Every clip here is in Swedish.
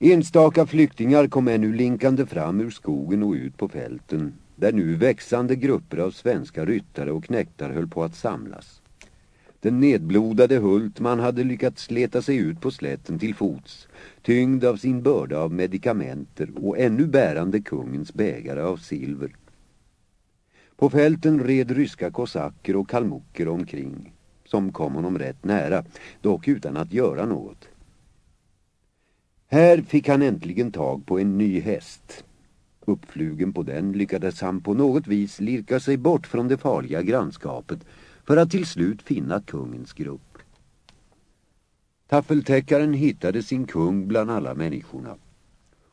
Enstaka flyktingar kom ännu linkande fram ur skogen och ut på fälten, där nu växande grupper av svenska ryttare och knäktar höll på att samlas. Den nedblodade Hultman hade lyckats leta sig ut på slätten till fots, tyngd av sin börda av medikamenter och ännu bärande kungens bägare av silver. På fälten red ryska kosacker och kalmucker omkring, som kom honom rätt nära, dock utan att göra något. Här fick han äntligen tag på en ny häst. Uppflugen på den lyckades han på något vis lirka sig bort från det farliga grannskapet för att till slut finna kungens grupp. Taffeltäckaren hittade sin kung bland alla människorna.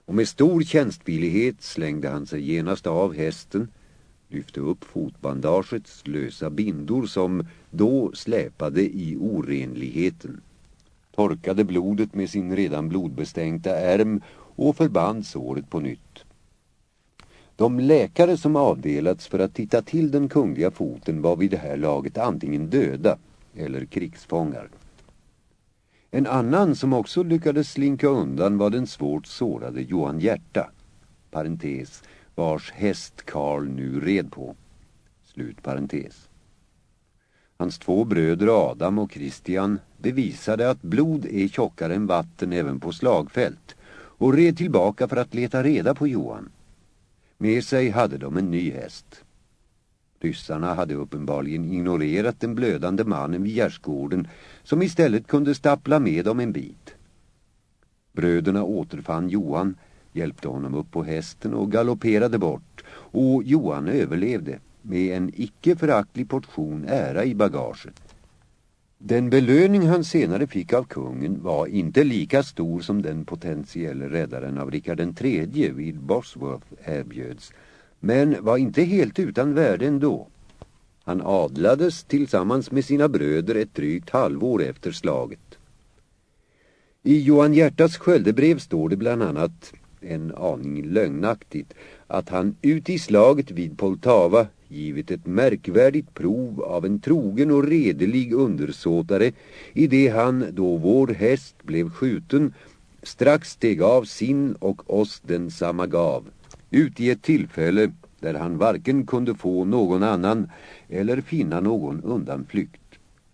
Och med stor tjänstvillighet slängde han sig genast av hästen, lyfte upp fotbandagets lösa bindor som då släpade i orenligheten torkade blodet med sin redan blodbestänkta ärm och förband såret på nytt. De läkare som avdelats för att titta till den kungliga foten var vid det här laget antingen döda eller krigsfångar. En annan som också lyckades slinka undan var den svårt sårade Johan Hjärta, parentes, vars häst Karl nu red på. Slut parentes. Hans två bröder Adam och Christian bevisade att blod är tjockare än vatten även på slagfält och red tillbaka för att leta reda på Johan. Med sig hade de en ny häst. Ryssarna hade uppenbarligen ignorerat den blödande mannen vid gärdsgården som istället kunde stappla med dem en bit. Bröderna återfann Johan, hjälpte honom upp på hästen och galopperade bort och Johan överlevde med en icke föraktlig portion ära i bagaget. Den belöning han senare fick av kungen var inte lika stor som den potentiella räddaren av Richard III vid Bosworth erbjöds, men var inte helt utan värde ändå. Han adlades tillsammans med sina bröder ett drygt halvår efter slaget. I Johan Hjärtas sköldebrev står det bland annat, en aning lögnaktigt, att han ut i slaget vid Poltava givit ett märkvärdigt prov av en trogen och redelig undersåtare i det han, då vår häst blev skjuten, strax steg av sin och oss densamma gav, ut i ett tillfälle där han varken kunde få någon annan eller finna någon undanflykt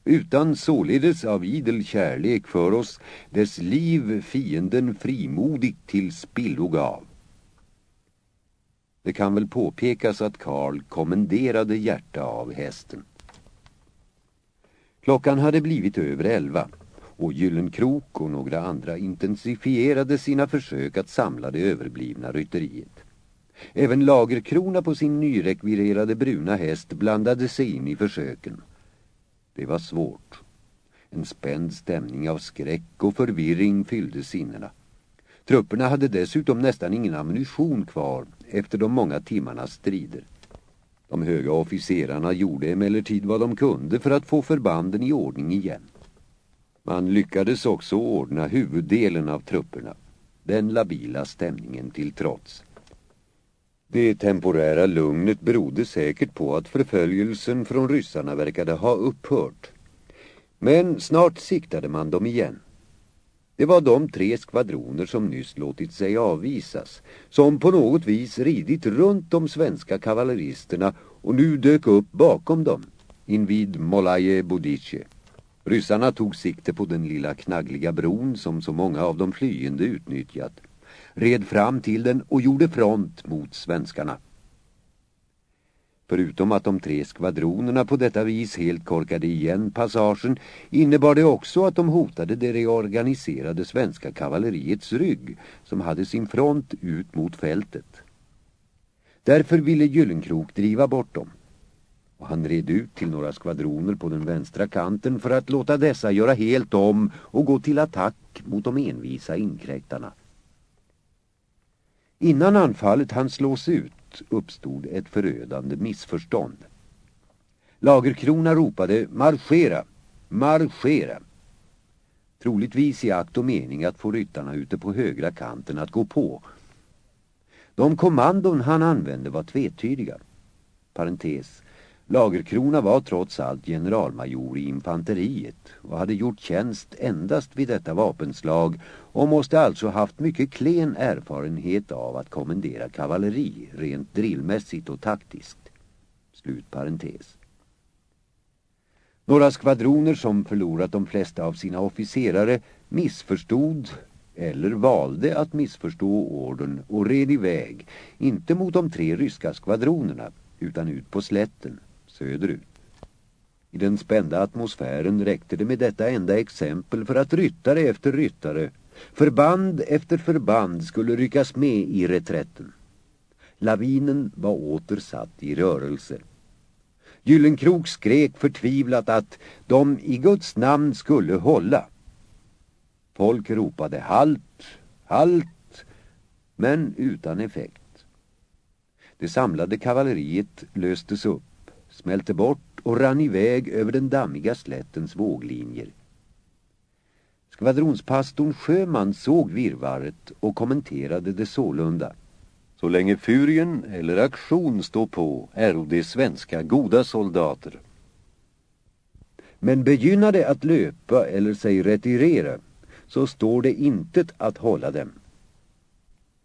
utan således av idel kärlek för oss dess liv fienden frimodigt till spillo gav. Det kan väl påpekas att Karl kommenderade hjärta av hästen. Klockan hade blivit över elva och Gyllenkrok och några andra intensifierade sina försök att samla det överblivna rytteriet. Även Lagerkrona på sin nyrekvirerade bruna häst blandade sig in i försöken. Det var svårt. En spänd stämning av skräck och förvirring fyllde sinnena. Trupperna hade dessutom nästan ingen ammunition kvar efter de många timmarnas strider. De höga officerarna gjorde emellertid vad de kunde för att få förbanden i ordning igen. Man lyckades också ordna huvuddelen av trupperna, den labila stämningen till trots. Det temporära lugnet berodde säkert på att förföljelsen från ryssarna verkade ha upphört. Men snart siktade man dem igen. Det var de tre skvadroner som nyss låtit sig avvisas, som på något vis ridit runt de svenska kavalleristerna och nu dök upp bakom dem, invid Molaje Bodice. Ryssarna tog sikte på den lilla knaggliga bron som så många av de flyende utnyttjat, red fram till den och gjorde front mot svenskarna. Förutom att de tre skvadronerna på detta vis helt korkade igen passagen innebar det också att de hotade det reorganiserade svenska kavalleriets rygg som hade sin front ut mot fältet. Därför ville Gyllenkrok driva bort dem. Och han red ut till några skvadroner på den vänstra kanten för att låta dessa göra helt om och gå till attack mot de envisa inkräktarna. Innan anfallet hann slås ut uppstod ett förödande missförstånd. Lagerkrona ropade marschera, marschera. Troligtvis i akt och mening att få ryttarna ute på högra kanten att gå på. De kommandon han använde var tvetydiga. Parentes. Lagerkrona var trots allt generalmajor i infanteriet och hade gjort tjänst endast vid detta vapenslag och måste alltså haft mycket klen erfarenhet av att kommendera kavalleri rent drillmässigt och taktiskt. Slut parentes. Några skvadroner som förlorat de flesta av sina officerare missförstod eller valde att missförstå orden och red iväg, inte mot de tre ryska skvadronerna utan ut på slätten, söderut. I den spända atmosfären räckte det med detta enda exempel för att ryttare efter ryttare, förband efter förband skulle ryckas med i reträtten. Lavinen var åter satt i rörelse. Gyllenkrok skrek förtvivlat att de i Guds namn skulle hålla. Folk ropade halt, halt, men utan effekt. Det samlade kavalleriet löstes upp, smälte bort och rann iväg över den dammiga slättens våglinjer. Skvadronspastorn Sjöman såg virvaret och kommenterade det sålunda. Så länge furien eller aktion står på är de svenska goda soldater. Men begynnar det att löpa eller sig retirera så står det intet att hålla dem.